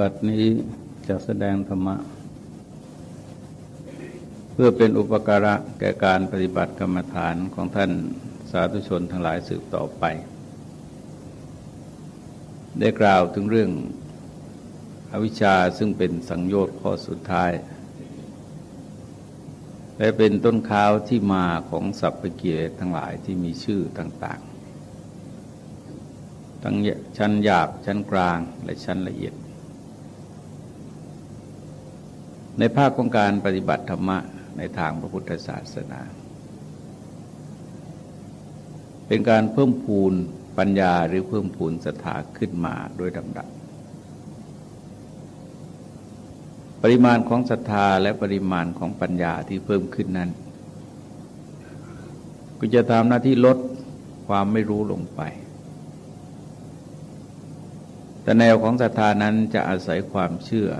บัดนี้จะแสดงธรรมะ เพื่อเป็นอุปการะแก่การปฏิบัติกรรมฐานของท่านสาธุชนทั้งหลายสืบต่อไป ได้กล่าวถึงเรื่องอวิชชาซึ่งเป็นสังโยชน์ข้อสุดท้าย และเป็นต้นข้าวที่มาของสัพพเกียรทั้งหลายที่มีชื่อต่าง ๆ ทั้งชั้นหยาบชั้นกลางและชั้นละเอียด ในภาคของการปฏิบัติธรรมะในทางพระพุทธศาสนา เป็นการเพิ่มพูนปัญญาหรือเพิ่มพูนศรัทธาขึ้นมาโดยลำดับ ปริมาณของศรัทธาและปริมาณของปัญญาที่เพิ่มขึ้นนั้น ก็จะทำหน้าที่ลดความไม่รู้ลงไป แต่แนวของศรัทธานั้นจะอาศัยความเชื่อ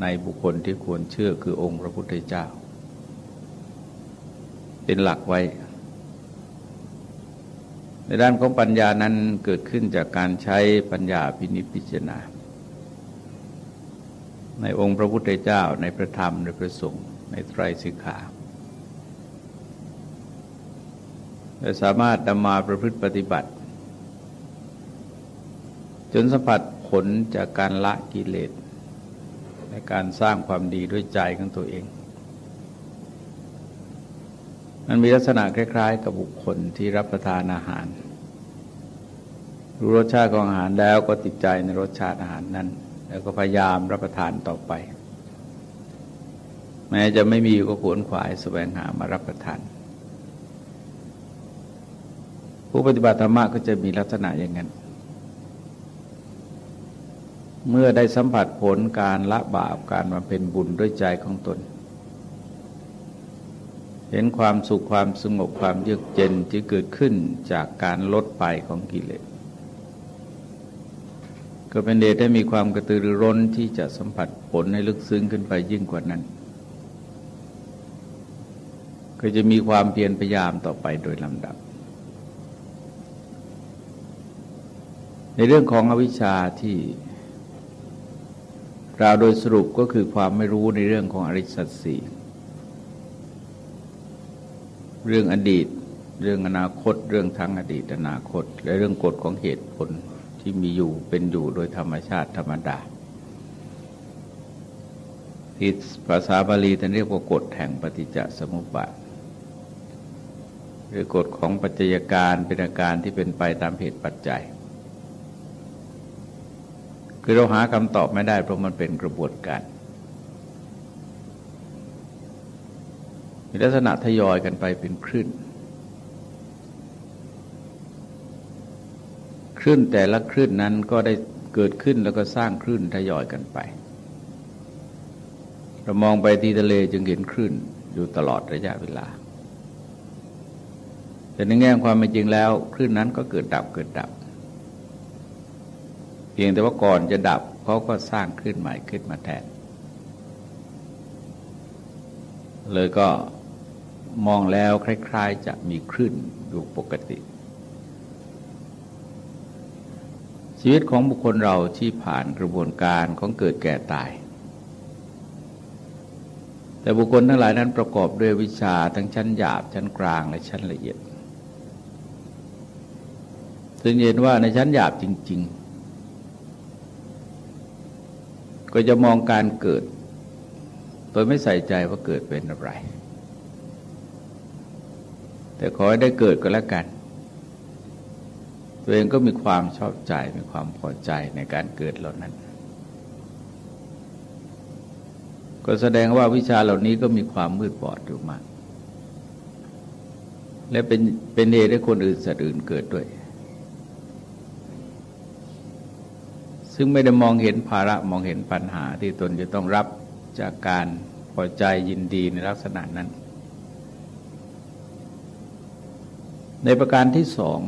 ในบุคคลที่ควรเชื่อคือองค์พระพุทธเจ้า เป็นหลักไว้ ในด้านของปัญญานั้นเกิดขึ้นจากการใช้ปัญญาพินิจพิจารณา ในองค์พระพุทธเจ้าในพระธรรมในพระสงฆ์ในไตรสิกขาและสามารถนำมาประพฤติปฏิบัติ จนสัมผัสผลจากการละกิเลส ในการสร้างความดีด้วยใจของตัวเอง มันมีลักษณะคล้าย ๆ กับบุคคลที่รับประทานอาหาร รู้รสชาติของอาหารแล้วก็ติดใจในรสชาติอาหารนั้น แล้วก็พยายามรับประทานต่อไป แม้จะไม่มีก็ขวนขวายแสวงหามารับประทาน ผู้ปฏิบัติธรรมะก็จะมีลักษณะอย่างนั้น เมื่อได้สัมผัสผลการละบาปการมาเป็นบุญด้วยใจของตน เห็นความสุขความสงบความเยือกเย็นที่เกิดขึ้นจากการลดไปของกิเลสก็เป็นเดชได้มีความกระตือรือร้นที่จะสัมผัสผลให้ลึกซึ้งขึ้นไปยิ่งกว่านั้น ก็จะมีความเพียรพยายามต่อไปโดยลำดับ ในเรื่องของอวิชชาที่ กล่าวโดยสรุปก็คือความไม่รู้ในเรื่องของอริสัตสีเรื่องอดีต เรื่องอนาคต เรื่องทั้งอดีตอนาคต และเรื่องกฎของเหตุผลที่มีอยู่เป็นอยู่โดยธรรมชาติธรรมดาที่ภาษาบาลีท่านเรียกว่ากฎแห่งปฏิจจสมุปบาทหรือกฎของปัจจัยการเป็นอาการที่เป็นไปตามเหตุปัจจัย คือเราหาคำตอบไม่ได้เพราะมันเป็นกระบวนการมีลักษณะทยอยกันไปเป็นคลื่นคลื่นแต่ละคลื่นนั้นก็ได้เกิดขึ้นแล้วก็สร้างคลื่นทยอยกันไป เรามองไปที่ทะเลจึงเห็นคลื่นอยู่ตลอดระยะเวลา แต่ในแง่ความเป็นจริงแล้วคลื่นนั้นก็เกิดดับเกิดดับ พียงแต่ว่าก่อนจะดับเขาก็สร้างขึ้นใหม่ขึ้นมาแทน เลยก็มองแล้วคล้ายๆจะมีคลื่นอยู่ปกติ ชีวิตของบุคคลเราที่ผ่านกระบวนการของเกิดแก่ตาย แต่บุคคลทั้งหลายนั้นประกอบด้วยวิชาทั้งชั้นหยาบชั้นกลางและชั้นละเอียดซึ่งเห็นว่าในชั้นหยาบจริง ๆ ก็จะมองการเกิดโดยไม่ใส่ใจว่าเกิดเป็นอะไร แต่ขอให้ได้เกิดก็แล้วกัน ตัวเองก็มีความชอบใจมีความพอใจในการเกิดเหล่านั้น ก็แสดงว่าวิชาเหล่านี้ก็มีความมืดบอดอยู่มาก และเป็นเป็นเหตุให้คนอื่นสัตว์อื่นเกิดด้วย ซึ่งไม่ได้มองเห็นภาระมองเห็นปัญหาที่ตนจะต้องรับจากการพอใจยินดีในลักษณะนั้น ในประการที่สอง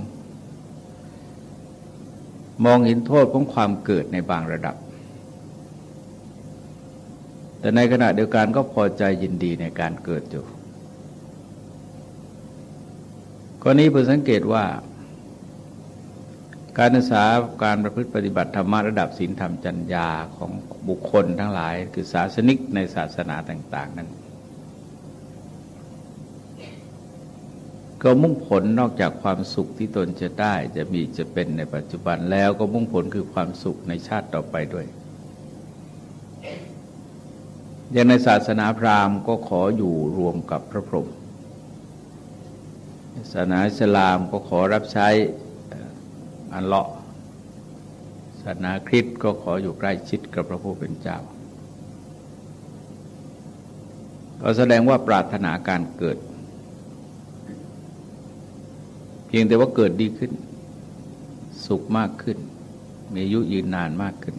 มองเห็นโทษของความเกิดในบางระดับ แต่ในขณะเดียวกันก็พอใจยินดีในการเกิดอยู่กรณีเพื่อสังเกตว่า การศึกษาการประพฤติปฏิบัติธรรมระดับศีลธรรมจัญญาของบุคคลทั้งหลาย คือศาสนิกในศาสนาต่าง ๆ นั้น ก็มุ่งผลนอกจากความสุขที่ตนจะได้จะมีจะเป็นในปัจจุบันแล้วก็มุ่งผลคือความสุขในชาติต่อไปด้วย อย่างในศาสนาพราหมณ์ก็ขออยู่รวมกับพระพรหมศาสนาอิสลามก็ขอรับใช้ อันเลาะศาสนาคริสต์ก็ขออยู่ใกล้ชิดกับพระผู้เป็นเจ้า ก็แสดงว่าปรารถนาการเกิด เพียงแต่ว่าเกิดดีขึ้น สุขมากขึ้น มีอายุยืนนานมากขึ้น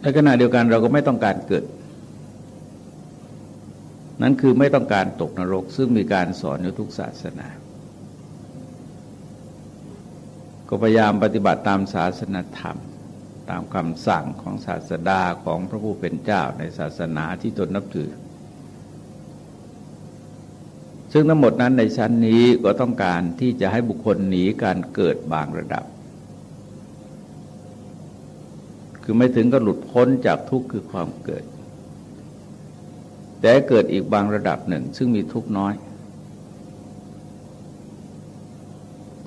ในขณะเดียวกันเราก็ไม่ต้องการเกิด นั่นคือไม่ต้องการตกนรก ซึ่งมีการสอนอยู่ทุกศาสนา ก็พยายามปฏิบัติตามศาสนธรรม ตามคำสั่งของศาสดาของพระผู้เป็นเจ้าในศาสนาที่ตนนับถือ ซึ่งทั้งหมดนั้นในชั้นนี้ก็ต้องการที่จะให้บุคคลหนีการเกิดบางระดับ คือไม่ถึงก็หลุดพ้นจากทุกข์คือความเกิด แต่เกิดอีกบางระดับหนึ่ง ซึ่งมีทุกข์น้อย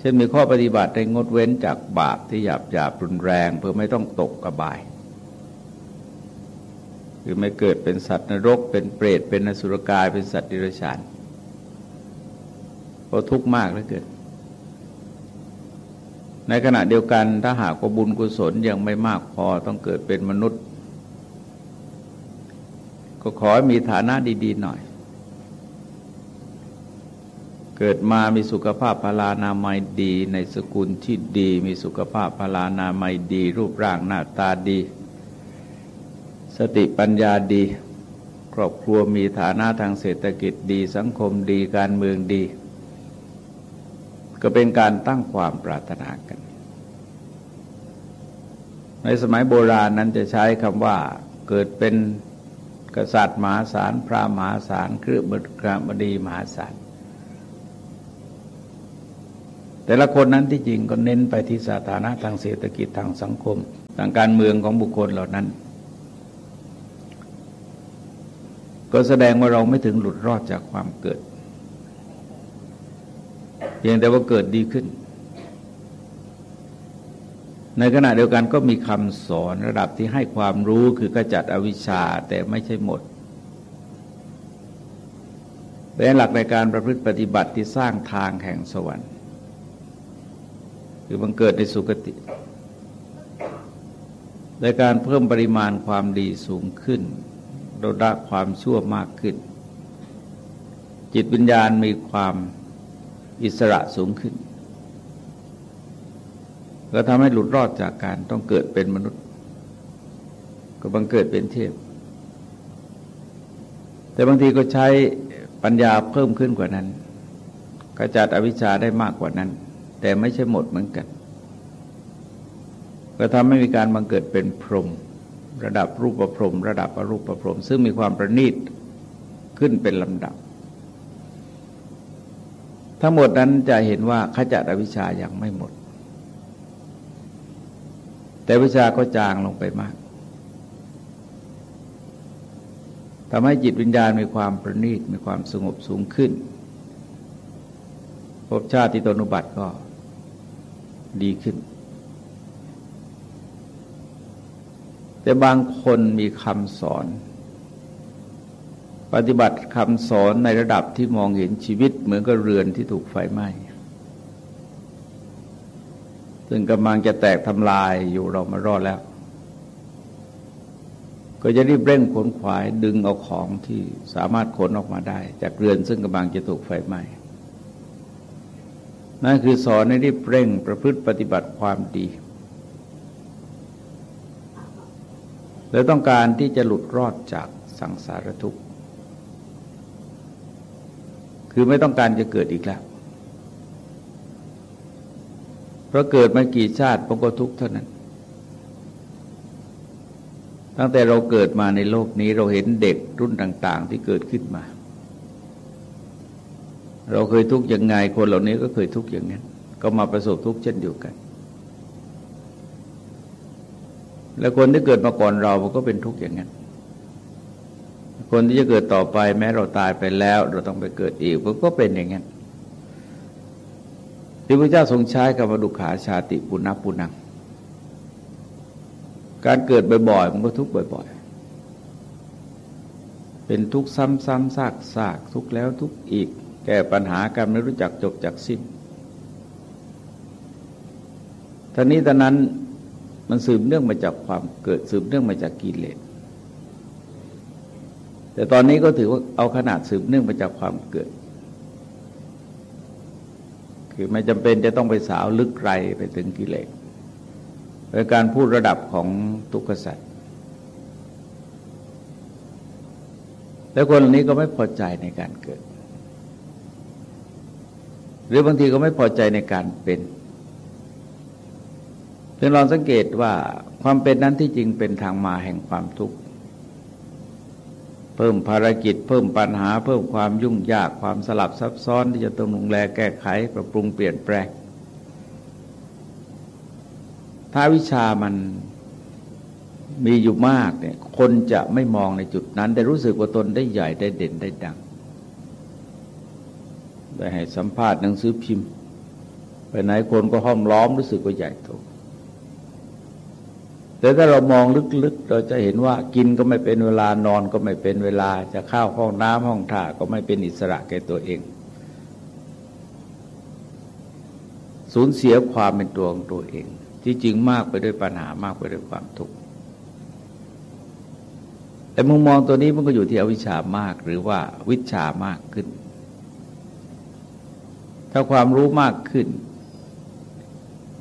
เช่นมีข้อปฏิบัติในงดเว้นจากบาปที่หยาบหยาบรุนแรง เพื่อไม่ต้องตกกระบายคือไม่เกิดเป็นสัตว์นรก เป็นเปรตเป็นนสุรกายเป็นสัตว์ดิรัจฉานเพราะทุกข์มากเหลือเกินในขณะเดียวกันถ้าหากว่าบุญกุศลยังไม่มากพอต้องเกิดเป็นมนุษย์ ก็ขอให้มีฐานะดี ๆ หน่อย เกิดมามีสุขภาพพลานามัยดี ในสกุลที่ดี มีสุขภาพพลานามัยดี รูปร่างหน้าตาดี สติปัญญาดี ครอบครัวมีฐานะทางเศรษฐกิจดี สังคมดีการเมืองดี ก็เป็นการตั้งความปรารถนากัน ในสมัยโบราณนั้นจะใช้คำว่าเกิดเป็นกษัตริย์มหาศาลพระมหาศาลเครือบดีมหาศาล แต่ละคนนั้นที่จริงก็เน้นไปที่สถานะทางเศรษฐกิจทางสังคม ทางการเมืองของบุคคลเหล่านั้น ก็แสดงว่าเราไม่ถึงหลุดรอดจากความเกิด เพียงแต่ว่าเกิดดีขึ้น ในขณะเดียวกันก็มีคำสอนระดับที่ให้ความรู้คือกระจัดอวิชชาแต่ไม่ใช่หมดเป็นหลักในการประพฤติปฏิบัติที่สร้างทางแห่งสวรรค์ คือบังเกิดในสุคติในการเพิ่มปริมาณความดีสูงขึ้นลดละความชั่วมากขึ้น จิตวิญญาณมีความอิสระสูงขึ้น ก็ทำให้หลุดรอดจากการต้องเกิดเป็นมนุษย์ ก็บังเกิดเป็นเทพ แต่บางทีก็ใช้ปัญญาเพิ่มขึ้นกว่านั้นกระจัดอวิชชาได้มากกว่านั้น แต่ไม่ใช่หมดเหมือนกัน ก็ทำให้มีการบังเกิดเป็นพรหมระดับรูปประพรม ระดับอรูปประพรม ซึ่งมีความประณีตขึ้นเป็นลำดับ ทั้งหมดนั้นจะเห็นว่าขจัดอวิชชายังไม่หมด แต่วิชาก็จางลงไปมากทำให้จิตวิญญาณมีความประณีตมีความสงบสูงขึ้นภพชาติที่ตนุบัติก็ ดีขึ้น แต่บางคนมีคำสอน ปฏิบัติคำสอนในระดับที่มองเห็นชีวิตเหมือนกับเรือนที่ถูกไฟไหม้ซึ่งกำลังจะแตกทำลายอยู่เรามารอดแล้ว ก็จะรีบเร่งขนขวายดึงเอาของที่สามารถขนออกมาได้ จากเรือนซึ่งกำลังจะถูกไฟไหม้ นั่นคือสอนให้รีบเร่งประพฤติปฏิบัติความดี และต้องการที่จะหลุดรอดจากสังสารทุกข์ คือไม่ต้องการจะเกิดอีกแล้ว เพราะเกิดมากี่ชาติมันก็ทุกข์เท่านั้น ตั้งแต่เราเกิดมาในโลกนี้เราเห็นเด็กรุ่นต่าง ๆ ที่เกิดขึ้นมา เราเคยทุกข์ยังไง คนเหล่านี้ก็เคยทุกข์อย่างนั้น ก็มาประสบทุกข์เช่นเดียวกัน แล้วคนที่เกิดมาก่อนเรามันก็เป็นทุกข์อย่างนั้น คนที่จะเกิดต่อไปแม้เราตายไปแล้ว เราต้องไปเกิดอีกมันก็เป็นอย่างนั้นที่พระเจ้าทรงใช้กับดุขาชาติปุณณปุนังการเกิดบ่อยๆมันก็ทุกข์บ่อย ๆ เป็นทุกข์ซ้ำๆซากๆทุกข์แล้วทุกข์อีก แก้ปัญหากันไม่รู้จักจบจากสิ้นท่านี้ตอนนั้นมันสืบเนื่องมาจากความเกิดสืบเนื่องมาจากกิเลส แต่ตอนนี้ก็ถือว่าเอาขนาดสืบเนื่องมาจากความเกิด คือไม่จำเป็นจะต้องไปสาวลึกไกลไปถึงกิเลสเป็นการพูดระดับของทุกขสัตว์แล้วคนนี้ก็ไม่พอใจในการเกิด หรือบางทีก็ไม่พอใจในการเป็นถึงลองสังเกตว่าความเป็นนั้นที่จริงเป็นทางมาแห่งความทุกข์เพิ่มภารกิจ เพิ่มปัญหา เพิ่มความยุ่งยากความสลับซับซ้อนที่จะต้องลงแลแก้ไขปรับปรุงเปลี่ยนแปลงถ้าวิชามันมีอยู่มากเนี่ยคนจะไม่มองในจุดนั้นแต่รู้สึกว่าตนได้ใหญ่ได้เด่นได้ดัง ได้ให้สัมภาษณ์หนังสือพิมพ์ ไปไหนคนก็ห้อมล้อมรู้สึกว่าใหญ่โตแต่ถ้าเรามองลึกๆ เราจะเห็นว่ากินก็ไม่เป็นเวลานอนก็ไม่เป็นเวลาจะเข้าห้องน้ำห้องท่าก็ไม่เป็นอิสระแก่ตัวเอง สูญเสียความเป็นตัวของตัวเอง ที่จริงมากไปด้วยปัญหามากไปด้วยความทุกข์แต่มุมมองตัวนี้มันก็อยู่ที่อวิชามากหรือว่าวิชามากขึ้น ถ้าความรู้มากขึ้น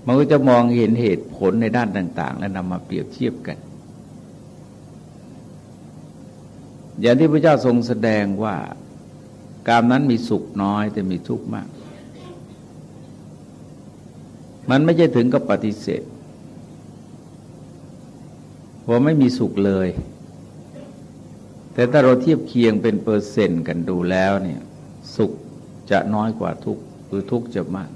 มันก็จะมองเห็นเหตุผลในด้านต่าง ๆ และนำมาเปรียบเทียบกัน อย่างที่พระเจ้าทรงแสดงว่าการนั้นมีสุขน้อยแต่มีทุกข์มาก มันไม่ใช่ถึงกับปฏิเสธว่าไม่มีสุขเลย แต่ถ้าเราเทียบเคียงเป็นเปอร์เซ็นต์กันดูแล้วเนี่ย สุขจะน้อยกว่าทุกข์ หรือทุกข์จะมาก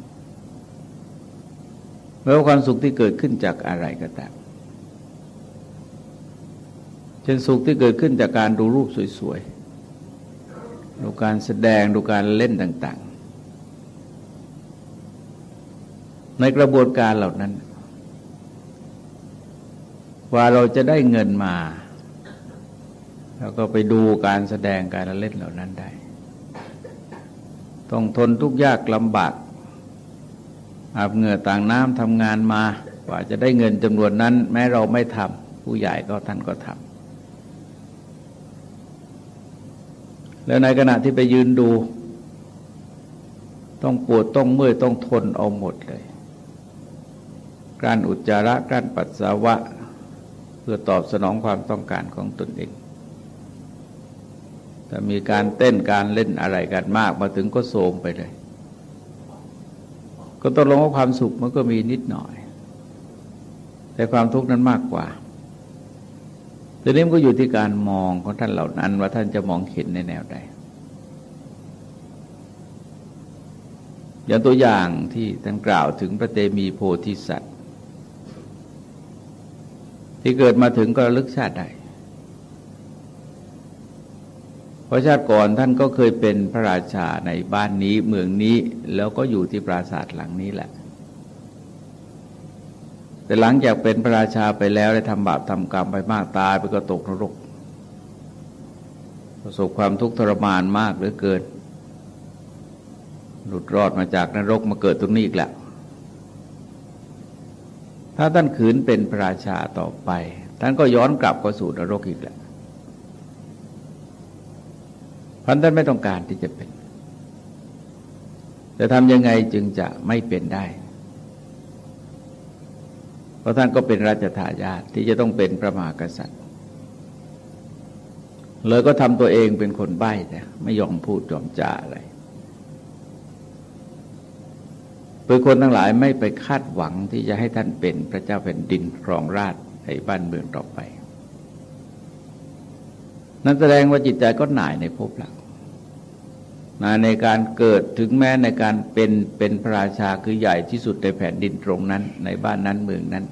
ไม่ว่าความสุขที่เกิดขึ้นจากอะไรก็ตามเช่นสุขที่เกิดขึ้นจากการดูรูปสวยๆ ดูการแสดง ดูการเล่นต่าง ๆ ในกระบวนการเหล่านั้น ว่าเราจะได้เงินมา แล้วก็ไปดูการแสดงการเล่นเหล่านั้นได้ ต้องทนทุกข์ยากลำบากอาบเหงื่อต่างน้ำทำงานมากว่าจะได้เงินจำนวนนั้น แม้เราไม่ทำผู้ใหญ่ก็ท่านก็ทำแล้วในขณะที่ไปยืนดู ต้องปวดต้องเมื่อยต้องทนเอาหมดเลยการอุจจาระการปัสสาวะ เพื่อตอบสนองความต้องการของตนเอง แต่มีการเต้นการเล่นอะไรกันมากมาถึงก็โสมไปเลย ก็ตกลงว่าความสุขมันก็มีนิดหน่อย แต่ความทุกข์นั้นมากกว่าทีนี้มันก็อยู่ที่การมองของท่านเหล่านั้น ว่าท่านจะมองเห็นในแนวใดอย่างตัวอย่างที่ท่านกล่าวถึงพระเตมีโพธิสัตว์ ที่เกิดมาถึงก็ลึกชาติได้ ราะชาติก่อนท่านก็เคยเป็นพระราชาในบ้านนี้เมืองนี้แล้วก็อยู่ที่ปราสาทหลังนี้แหละ แต่หลังจากเป็นพระราชาไปแล้วได้ทำบาปทำกรรมไปมากตายไปก็ตกนรก ประสบความทุกข์ทรมานมากเหลือเกิน หลุดรอดมาจากนรกมาเกิดตรงนี้อีกแหละถ้าท่านขืนเป็นพระราชาต่อไป ท่านก็ย้อนกลับเข้าสู่นรกอีกแหละ พันท่านไม่ต้องการที่จะเป็น จะทำยังไงจึงจะไม่เป็นได้ เพราะท่านก็เป็นราชทายาทที่จะต้องเป็นพระมหากษัตริย์ เลยก็ทำตัวเองเป็นคนใบ้แต่ไม่ยอมพูดยอมจาอะไรเพื่อคนทั้งหลายไม่ไปคาดหวังที่จะให้ท่านเป็นพระเจ้าแผ่นดินครองราชในบ้านเมืองต่อไป นั่นแสดงว่าจิตใจก็หน่ายในภพหลังในการเกิดถึงแม้ในการเป็นเป็นพระราชาคือใหญ่ที่สุดในแผ่นดินตรงนั้น ในบ้านนั้นเมืองนั้น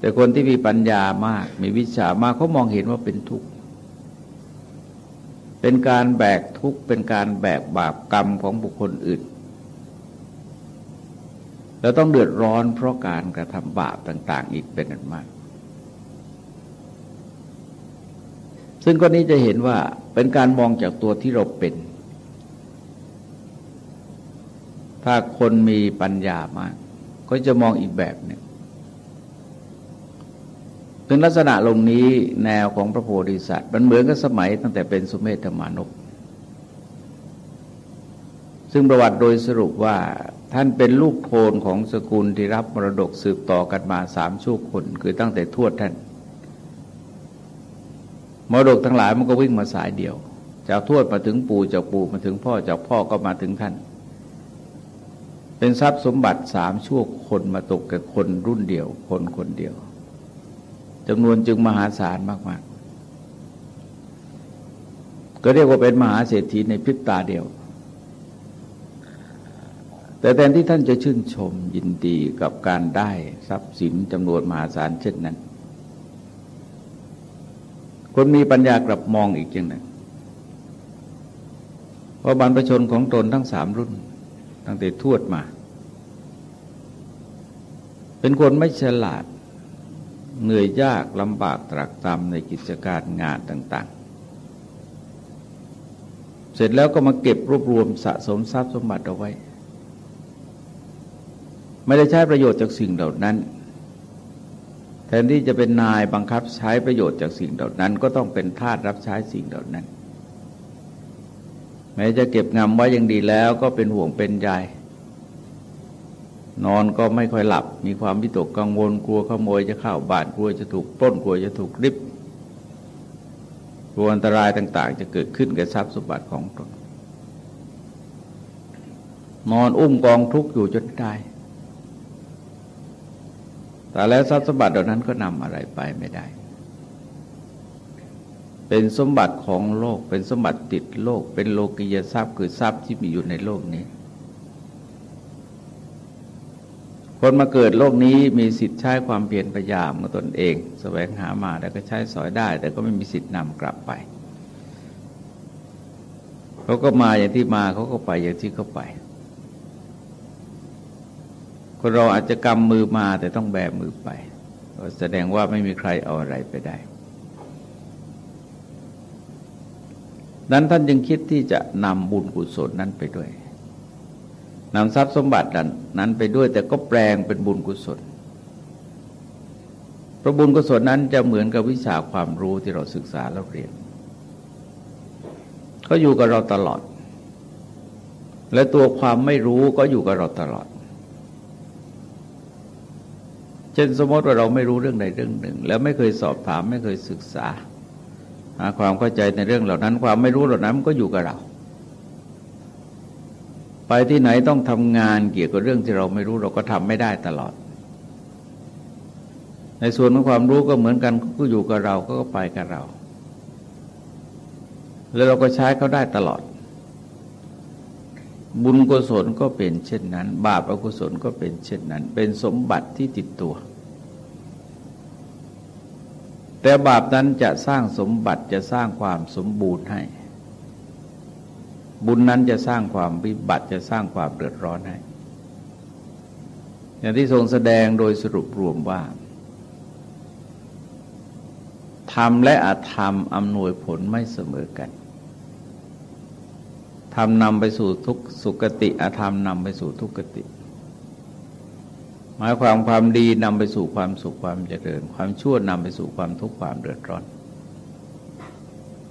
แต่คนที่มีปัญญามาก มีวิชามากเขามองเห็นว่าเป็นทุกข์เป็นการแบกทุกข์เป็นการแบกบาปกรรมของบุคคลอื่น แล้วต้องเดือดร้อนเพราะการกระทำบาปต่าง ๆ อีกเป็นอันมาก ซึ่งก็นี้จะเห็นว่าเป็นการมองจากตัวที่เราเป็น ถ้าคนมีปัญญามาก ก็จะมองอีกแบบหนึ่งถึงลักษณะลงนี้แนวของพระโพธิสัตว์ มันเหมือนกับสมัยตั้งแต่เป็นสุเมธมานพซึ่งประวัติโดยสรุปว่าท่านเป็นลูกโทนของสกุลที่รับมรดกสืบต่อกันมาสามชั่วคน คือตั้งแต่ทวดท่าน มรดกทั้งหลายมันก็วิ่งมาสายเดียว จากทวดมาถึงปู่จากปู่มาถึงพ่อจากพ่อก็มาถึงท่าน เป็นทรัพย์สมบัติสามชั่วคนมาตกกับคนรุ่นเดียว คนคนเดียวจำนวนจึงมหาศาลมากๆ ก็เรียกว่าเป็นมหาเศรษฐีในพริบตาเดียว แต่แทนที่ท่านจะชื่นชมยินดีกับการได้ทรัพย์สินจำนวนมหาศาลเช่นนั้น คนมีปัญญากลับมองอีกอย่างหนึ่งว่าบรรพชนของตนทั้งสามรุ่น ตั้งแต่ทวดมา เป็นคนไม่ฉลาด เหนื่อยยากลำบากตรากตรำในกิจการงานต่าง ๆ เสร็จแล้วก็มาเก็บรวบรวมสะสมทรัพย์สมบัติเอาไว้ ไม่ได้ใช้ประโยชน์จากสิ่งเหล่านั้น แทนที่จะเป็นนายบังคับใช้ประโยชน์จากสิ่งเหล่านั้น ก็ต้องเป็นทาสรับใช้สิ่งเหล่านั้น แม้จะเก็บงำไว้อย่างดีแล้วก็เป็นห่วงเป็นใยนอนก็ไม่ค่อยหลับ มีความวิตกกังวลกลัวขโมยจะเข้าบ้านกลัวจะถูกปล้นกลัวจะถูกริบกลัวอันตรายต่าง ๆ จะเกิดขึ้นกับทรัพย์สมบัติของตนนอนอุ้มกองทุกข์อยู่จนตาย แต่แล้วทรัพย์สมบัติเหล่านั้นก็นำอะไรไปไม่ได้ เป็นสมบัติของโลก เป็นสมบัติติดโลก เป็นโลกิยทรัพย์คือทรัพย์ที่มีอยู่ในโลกนี้ คนมาเกิดโลกนี้มีสิทธิ์ใช้ความเพียรพยายามของตนเองสแสวงหามาแล้วก็ใช้สอยได้ แต่ก็ไม่มีสิทธิ์นำกลับไปเขาก็มาอย่างที่มาเขาก็ไปอย่างที่เขาไป คนเราอาจจะกำมือมาแต่ต้องแบมือไป แสดงว่าไม่มีใครเอาอะไรไปได้ นั้นท่านยังคิดที่จะนำบุญกุศลนั้นไปด้วยนำทรัพย์สมบัตินั้นไปด้วย แต่ก็แปลงเป็นบุญกุศลพระบุญกุศลนั้นจะเหมือนกับวิชาความรู้ที่เราศึกษาแล้วเรียนเขาอยู่กับเราตลอด และตัวความไม่รู้ก็อยู่กับเราตลอด เช่นสมมติว่าเราไม่รู้เรื่องใดเรื่องหนึ่ง แล้วไม่เคยสอบถามไม่เคยศึกษา หาความเข้าใจในเรื่องเหล่านั้น ความไม่รู้เหล่านั้นมันก็อยู่กับเรา ไปที่ไหนต้องทำงานเกี่ยวกับเรื่องที่เราไม่รู้เราก็ทำไม่ได้ตลอด ในส่วนของความรู้ก็เหมือนกันก็อยู่กับเราก็ไปกับเรา แล้วเราก็ใช้เขาได้ตลอด บุญกุศลก็เป็นเช่นนั้น บาปอกุศลก็เป็นเช่นนั้น เป็นสมบัติที่ติดตัว แต่บาปนั้นจะสร้างสมบัติจะสร้างความสมบูรณ์ให้ บุญนั้นจะสร้างความวิบัติจะสร้างความเดือดร้อนให้ อย่างที่ทรงแสดงโดยสรุปรวมว่าธรรมและอธรรมอำนวยผลไม่เสมอกัน ธรรมนำไปสู่ทุกสุกติอธรรมนำไปสู่ทุกขติหมายความความดีนำไปสู่ความสุขความเจริญ ความชั่วนำไปสู่ความทุกข์ความเดือดร้อน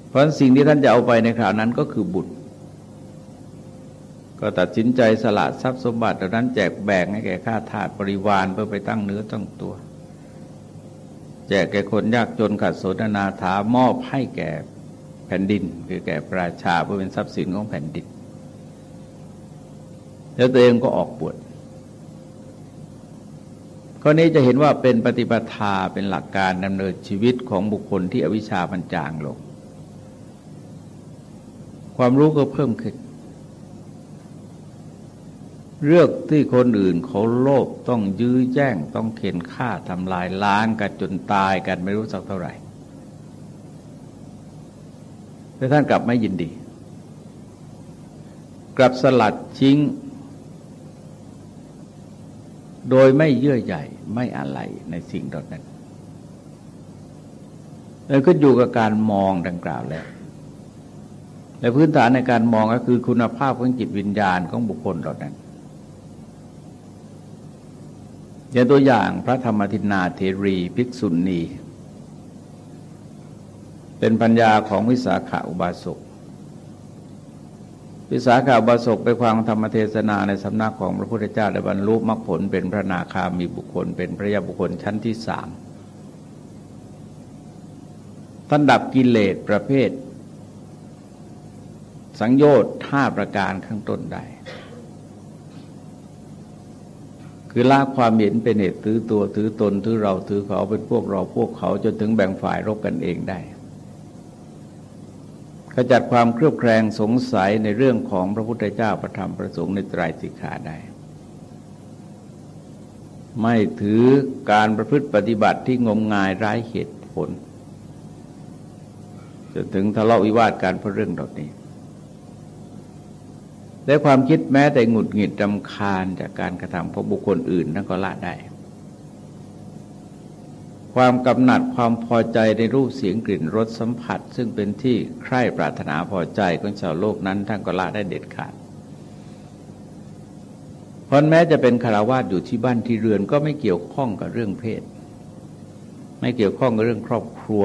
เพราะสิ่งที่ท่านจะเอาไปในคราวนั้นก็คือบุญก็ตัดสินใจสละทรัพย์สมบัติเหล่านั้นแจกแบ่งให้แก่ข้าทาสบริวารเพื่อไปตั้งเนื้อตั้งตัว แจกแก่คนยากจนขัดสนนาถามอบให้แก่ แผ่นดิน คือแก่ประชาเพื่อเป็นทรัพย์สินของแผ่นดิน แล้วตัวเองก็ออกบวชข้อนี้จะเห็นว่าเป็นปฏิปทาเป็นหลักการดำเนินชีวิตของบุคคลที่อวิชชาบัญจางลงคความรู้ก็เพิ่มขึ้น เรื่องที่คนอื่นเขาโลภต้องยื้อแย่งต้องเข็นฆ่าทำลายล้างกันจนตายกันไม่รู้สักเท่าไหร่ แต่ท่านกลับไม่ยินดี กลับสลัดชิงโดยไม่เยื่อใหญ่ไม่อะไรในสิ่งเหล่านั้นแล้วก็อยู่กับการมองดังกล่าวแล้วและพื้นฐานในการมองก็คือคุณภาพของจิตวิญญาณของบุคคลเหล่านั้นอย่างตัวอย่างพระธรรมทินาเทรี ภิกษุณี เป็นปัญญาของวิสาขาอุบาสกวิสาขาบาสกไปความธรรมเทศนาในสำนักของพระพุทธเจ้าได้บรรลุมรรคผลเป็นพระนาคามีบุคคล เป็นพระยาบุคคลชั้นที่สามท่านดับกิเลสประเภท สังโยชน์ห้าประการข้างต้นได้คือละความเห็นเป็นเหตุถือตัวถือตนถือเราถือเขาเป็นพวกเราพวกเขาจนถึงแบ่งฝ่ายรบกันเองได้ จัดความเครือบแคลงสงสัยในเรื่องของพระพุทธเจ้าประธรรมประสงค์ในตรายสิกขาได้ ไม่ถือการประพฤติปฏิบัติที่งมงายร้ายเหตุผลจนถึงทะเลาะวิวาทการเพราะเรื่องเหล่านี้และความคิดแม้แต่หงุดหงิดรำคาญจากการกระทำของบุคคลอื่นนั่นก็ละได้ ความกำหนัดความพอใจในรูปเสียงกลิ่นรสสัมผัส ซึ่งเป็นที่ใคร่ปรารถนาพอใจของชาวโลกนั้นท่านก็ละได้เด็ดขาดเพราะแม้จะเป็นคารวาสอยู่ที่บ้านที่เรือนก็ไม่เกี่ยวข้องกับเรื่องเพศ ไม่เกี่ยวข้องกับเรื่องครอบครัว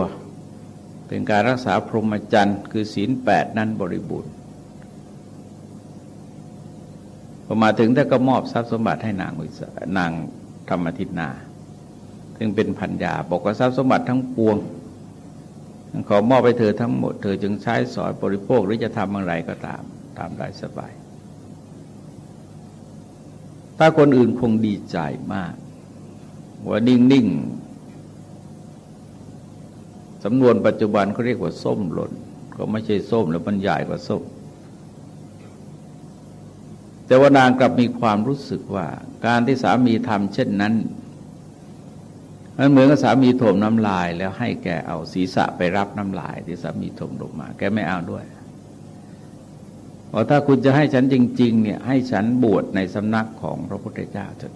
เป็นการรักษาพรหมจรรย์ คือศีลแปดนั้นบริบูรณ์พอมาถึงแต่ก็มอบทรัพย์สมบัติให้นางนางธรรมทิตนา ซึ่งเป็นพันยาบอกว่าทรัพย์สมบัติทั้งปวงขอมอบไปเธอทั้งหมด เธอจึงใช้สอยบริโภคหรือจะทำอะไรก็ตามตามได้สบาย ถ้าคนอื่นคงดีใจมาก ว่านิ่งสำนวนปัจจุบันเขาเรียกว่าส้มหล่น ก็ไม่ใช่ส้มแล้วมันใหญ่กว่าส้ม แต่ว่านางกลับมีความรู้สึกว่า การที่สามีทำเช่นนั้น มันเหมือนกับสามีถมน้ำลาย แล้วให้แกเอาศีรษะไปรับน้ำลายที่สามีถมลงมา แกไม่เอาด้วยเพราะถ้าคุณจะให้ฉันจริง ๆ เนี่ย ให้ฉันบวชในสำนักของพระพุทธเจ้าเถิด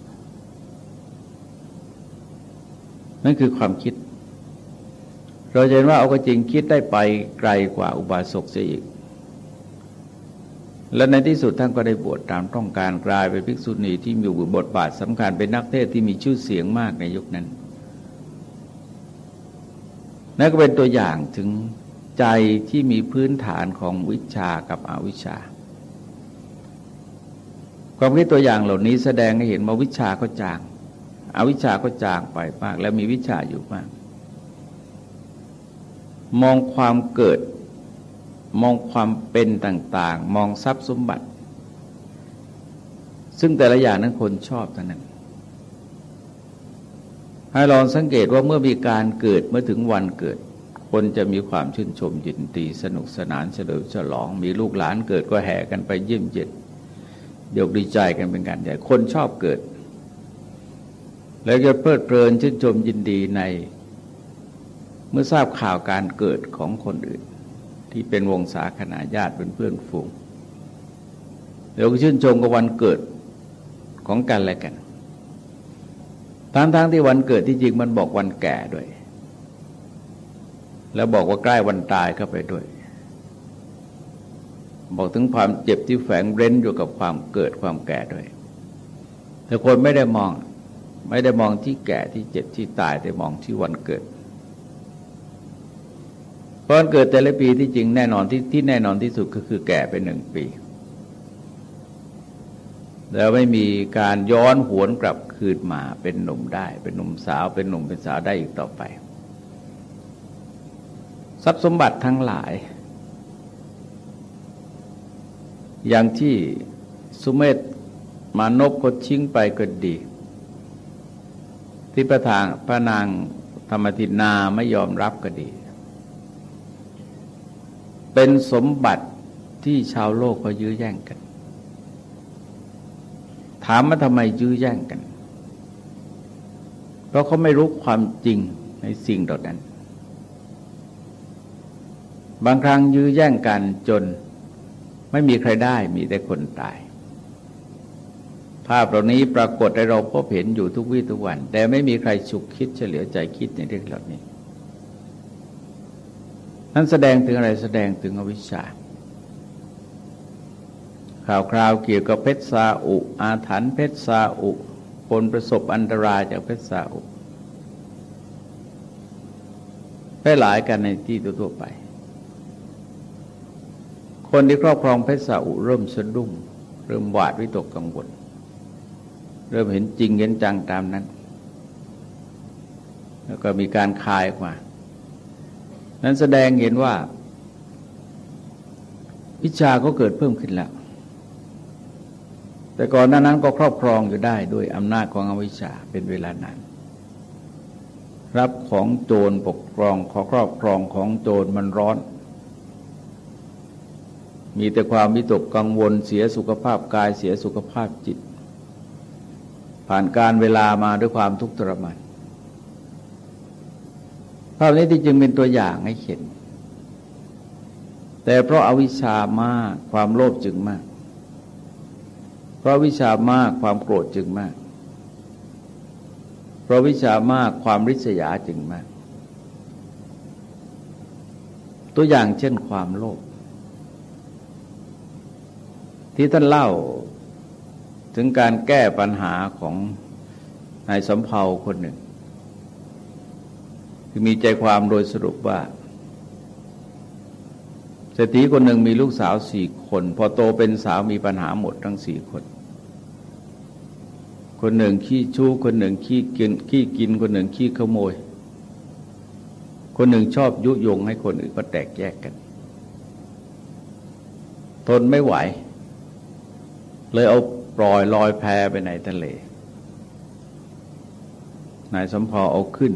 นั่นคือความคิด เราเห็นว่าเอาก็จริงคิดได้ไปไกลกว่าอุบาสกเสียอีก และในที่สุดท่านก็ได้บวชตามต้องการกลายเป็นภิกษุณีที่มีบทบาทสำคัญเป็นนักเทศที่มีชื่อเสียงมากในยุคนั้น นั่นก็เป็นตัวอย่างถึงใจที่มีพื้นฐานของวิชากับอวิชชา ความคิดตัวอย่างเหล่านี้แสดงให้เห็นว่าวิชาก็จางอวิชาก็จางไปมาก และมีวิชาอยู่มาก มองความเกิด มองความเป็นต่าง ๆ มองทรัพย์สมบัติ ซึ่งแต่ละอย่างนั้นคนชอบทั้งนั้น ให้ลองสังเกตว่าเมื่อมีการเกิดเมื่อถึงวันเกิด คนจะมีความชื่นชมยินดีสนุกสนานเฉลิมฉลอง มีลูกหลานเกิดก็แห่กันไปเยี่ยมเยียนยกดีใจกันเป็นการใหญ่คนชอบเกิด แล้วก็เพลิดเพลินชื่นชมยินดีใน เมื่อทราบข่าวการเกิดของคนอื่น ที่เป็นวงศาคณาญาติเป็นเพื่อนฝูงเราก็ชื่นชมกับวันเกิดของกันและกัน ทั้งๆทที่วันเกิดที่จริงมันบอกวันแก่ด้วย แล้วบอกว่าใกล้วันตายเข้าไปด้วย บอกถึงความเจ็บที่แฝงเร้นอยู่กับความเกิดความแก่ด้วย แต่คนไม่ได้มอง ไม่ได้มองที่แก่ที่เจ็บที่ตายแต่มองที่วันเกิดพราะเกิดแต่ละปีที่จริงแน่นอนที่ที่แน่นอนที่สุดก็คือแก่เป็นหนึ่งปี แล้วไม่มีการย้อนหวนกลับคืนมาเป็นหนุ่มได้ เป็นหนุ่มสาวเป็นหนุ่มเป็นสาวได้อีกต่อไป ทรัพย์สมบัติทั้งหลาย อย่างที่สุเมธมานพก็ชิงไปก็ดี ที่ประธานพระนางธรรมทินาไม่ยอมรับก็ดี เป็นสมบัติที่ชาวโลกเขายื้อแย่งกัน ถามว่าทำไมยื้อแย่งกัน เพราะเขาไม่รู้ความจริงในสิ่งเหล่านั้น บางครั้งยื้อแย่งกันจนไม่มีใครได้มีแต่คนตาย ภาพเหล่านี้ปรากฏให้เราพบเห็นอยู่ทุกวี่ทุกวัน แต่ไม่มีใครฉุกคิดเฉลียวใจคิดในเรื่องเหล่านี้ นั้นแสดงถึงอะไรแสดงถึงอวิชชา ข่าวคราวเกี่ยวกับเพชรซาอุ อาถรรพ์เพชรซาอุ คนประสบอันตรายจากเพชรซาอุไปหลายกันในที่ทั่วไป คนที่ครอบครองเพชรสาอุเริ่มสะดุ้งเริ่มหวาดวิตกกังวลเริ่มเห็นจริงเห็นจังตามนั้น แล้วก็มีการคายออกมา นั้นแสดงเห็นว่า วิชาก็เกิดเพิ่มขึ้นแล้ว แต่ก่อนหน้านั้นก็ครอบครองอยู่ได้ด้วยอำนาจของอวิชชาเป็นเวลานานรับของโจรปกครองขอครอบครองของโจรมันร้อน มีแต่ความวิตกกังวลเสียสุขภาพกายเสียสุขภาพจิต ผ่านการเวลามาด้วยความทุกข์ทรมานภาพนี้ที่จึงเป็นตัวอย่างให้เห็น แต่เพราะอาวิชามากความโลภจึงมาก ราะวิชามากความโกรธจึงมาก เพราะวิชามากความริษยาจึงมาก ตัวอย่างเช่นความโลภที่ท่านเล่าถึงการแก้ปัญหาของนายสมภาคนหนึ่ง คือมีใจความโดยสรุปว่าเศรษฐีคนหนึ่งมีลูกสาวสี่คน พอโตเป็นสาวมีปัญหาหมดทั้งสี่คน คนหนึ่งขี้ชู้ คนหนึ่งขี้กินขี้กิน คนหนึ่งขี้ขโมย คนหนึ่งชอบยุยงให้คนอื่นก็แตกแยกกัน ทนไม่ไหว เลยเอาปล่อยลอยแพไปในทะเล นายสมพอเอาขึ้น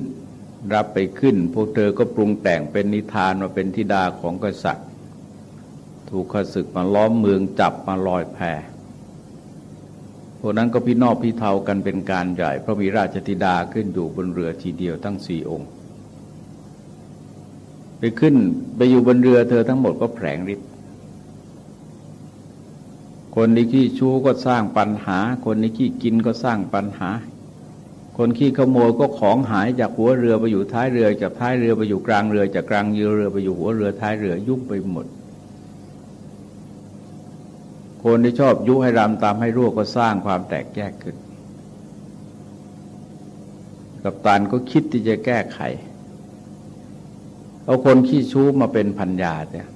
รับไปขึ้น พวกเธอก็ปรุงแต่งเป็นนิทานว่าเป็นธิดาของกษัตริย์ ถูกขศึกมาล้อมเมืองจับมาลอยแพ พวกนั้นก็พี่นอกพี่เทากันเป็นการใหญ่ เพราะมีราชธิดาขึ้นอยู่บนเรือทีเดียวทั้งสี่องค์ ไปขึ้นไปอยู่บนเรือเธอทั้งหมดก็แผลงฤทธิ์คนที่ขี้ชู้ก็สร้างปัญหา คนที่ขี้กินก็สร้างปัญหา คนขี้ขโมยก็ของหายจากหัวเรือไปอยู่ท้ายเรือจากท้ายเรือไปอยู่กลางเรือจากกลางเรือไปอยู่หัวเรือท้ายเรือยุ่งไปหมด คนที่ชอบยุให้รำตามให้รั่วก็สร้างความแตกแยกขึ้น กับตันก็คิดที่จะแก้ไข เอาคนขี้ชู้มาเป็นพันยาเนี่ย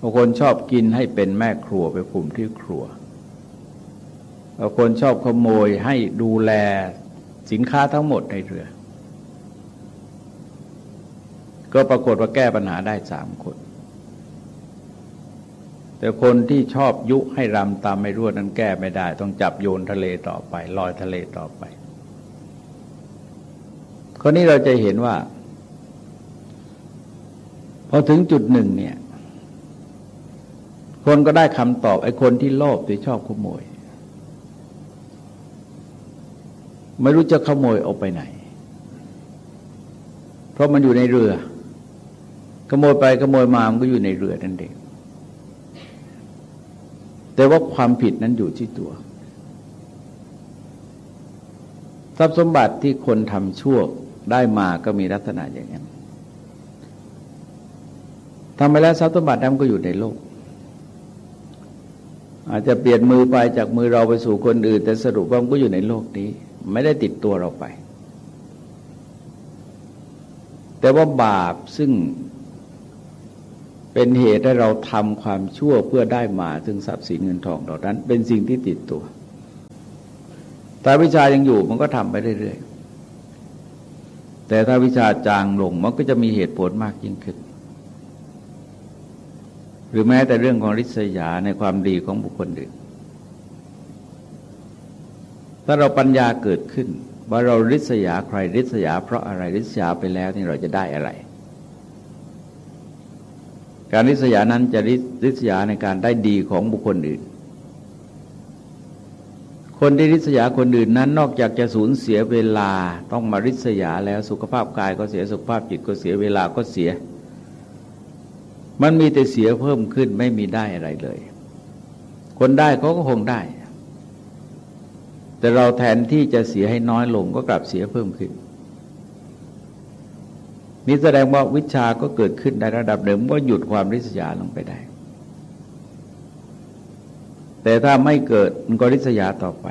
บาคนชอบกินให้เป็นแม่ครัวไปคุมที่ครัวบาคนชอบขโมยให้ดูแลสินค้าทั้งหมดในเรือ ก็ปรากฏว่าแก้ปัญหาได้สามคน แต่คนที่ชอบยุให้รำตามไม่รู้นั้นแก้ไม่ได้ ต้องจับโยนทะเลต่อไป ลอยทะเลต่อไปคราวนี้เราจะเห็นว่า พอถึงจุดหนึ่งเนี่ย คนก็ได้คำตอบไอ้คนที่โลภที่ชอบขโมย ไม่รู้จะขโมยออกไปไหน เพราะมันอยู่ในเรือ ขโมยไปขโมยมามันก็อยู่ในเรือนั่นเอง แต่ว่าความผิดนั้นอยู่ที่ตัว ทรัพย์สมบัติที่คนทำชั่วได้มาก็มีลักษณะอย่างนั้นทำไปแล้วทรัพย์สมบัตินั้นก็อยู่ในโลก อาจจะเปลี่ยนมือไปจากมือเราไปสู่คนอื่น แต่สรุปว่ามันก็อยู่ในโลกนี้ ไม่ได้ติดตัวเราไป แต่ว่าบาปซึ่ง เป็นเหตุให้เราทำความชั่วเพื่อได้มาถึงทรัพย์สินเงินทองเหล่านั้น เป็นสิ่งที่ติดตัว แต่วิชายังอยู่มันก็ทำไปเรื่อยๆ แต่ถ้าวิชาจางลงมันก็จะมีเหตุผลมากยิ่งขึ้น หรือแม้แต่เรื่องของริษยาในความดีของบุคคลอื่น ถ้าเราปัญญาเกิดขึ้น ว่าเราริษยาใครริษยาเพราะอะไรริษยาไปแล้วนี่เราจะได้อะไร การริษยานั้นจะริษยาในการได้ดีของบุคคลอื่น คนที่ริษยาคนอื่นนั้นนอกจากจะสูญเสียเวลาต้องมาริษยาแล้วสุขภาพกายก็เสียสุขภาพจิตก็เสียเวลาก็เสีย มันมีแต่เสียเพิ่มขึ้นไม่มีได้อะไรเลย คนได้เขาก็คงได้ แต่เราแทนที่จะเสียให้น้อยลงก็กลับเสียเพิ่มขึ้น นี่แสดงว่าวิชาก็เกิดขึ้นในระดับหนึ่งว่าหยุดความริษยาลงไปได้ แต่ถ้าไม่เกิดมันก็ริษยาต่อไป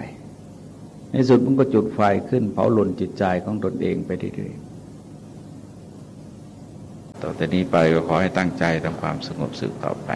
ในสุดมันก็จุดไฟขึ้นเผาหล่นจิตใจของตนเองไปเรื่อยๆ ต่อแต่นี้ไปก็ขอให้ตั้งใจทำความสงบสุขต่อไป